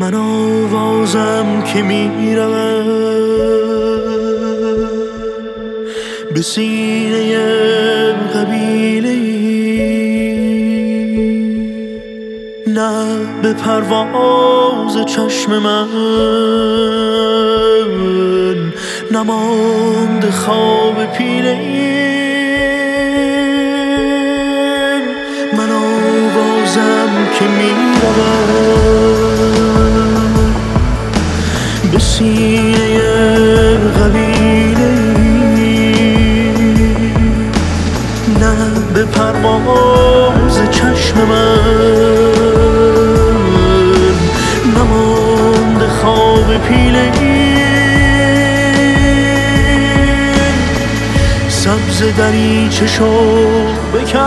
من آوازم که میرم. به سینه قبیله نه به پرواز چشم من. نماند خواب پیله من آوازم که می‌روم سبز دری چشو بکن.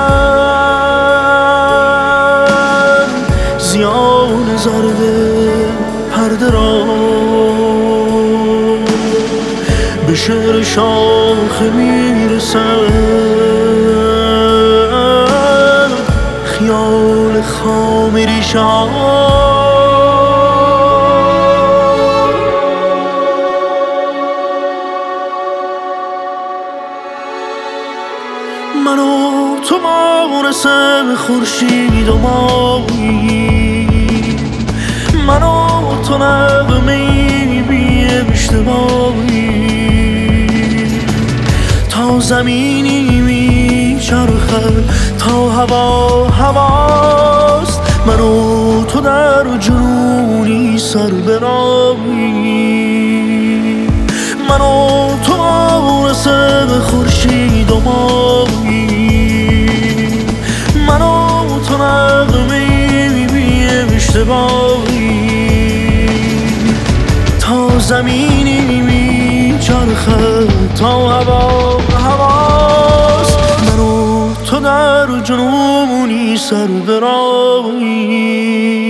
زیان زرده پرده را به شعر شاخه می‌رسد خیال خام ریشان من و تو مانسه خورشید و مایی من و تو نغمه بی اشتباهی. تا زمینی میچرخد تا هوا هواست. من و تو در جنونی سر برایی من و اشتباهی تا زمینی میچرخد تا هوا هواست. من و تو در جنونی سر برایی